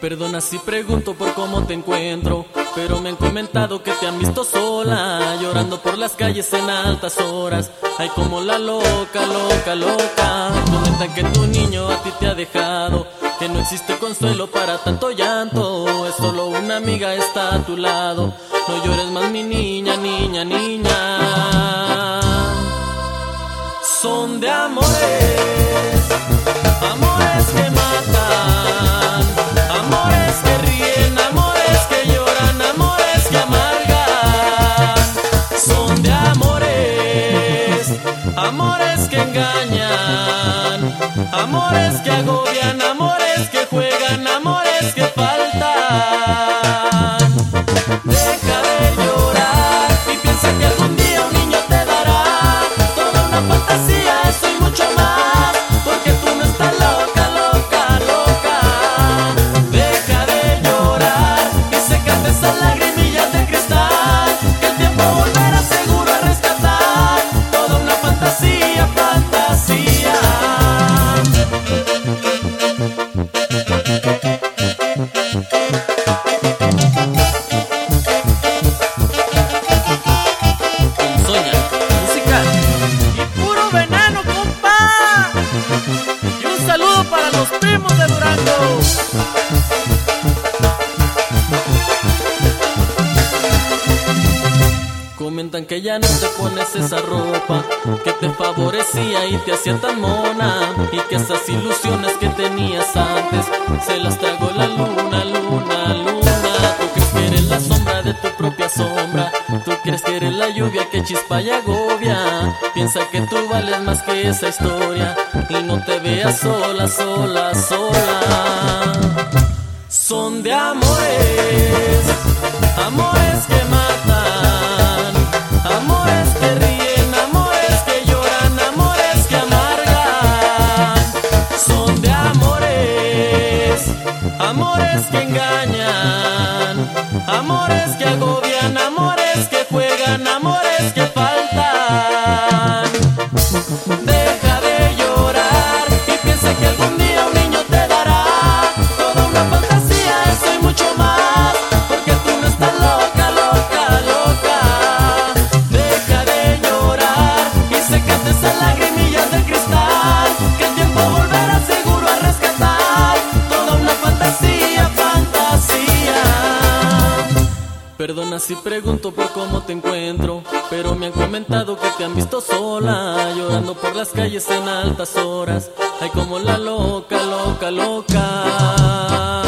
Perdona si pregunto por cómo te encuentro, pero me han comentado que te han visto sola, llorando por las calles en altas horas. Ay, como la loca, loca, loca. Comentan que tu niño a ti te ha dejado, que no existe consuelo para tanto llanto. Es solo una amiga está a tu lado. No llores más, mi niña, niña, niña. Son de amores, amores que matan, amores, que engañan, amores que agobian, amores que juegan, amores que faltan. Deja de llorar y piensa que algún día un niño te dará toda una fantasía, eso y mucho más. Porque tú no estás loca, loca, loca. Deja de llorar y secate esas lagrimillas de Comentan que ya no te pones esa ropa que te favorecía y te hacía tan mona y que esas ilusiones que tenías antes se las tragó lluvia que chispa y agobia. Piensa que tú vales más que esa historia y no te veas sola, sola, sola. Son de amores, amores que matan, amores que ríen, amores que lloran, amores que amargan. Son de amores, amores que engañan, amores que agobian, amores Perdona si pregunto por cómo te encuentro, pero me han comentado que te han visto sola, llorando por las calles en altas horas. Ay, como la loca, loca, loca.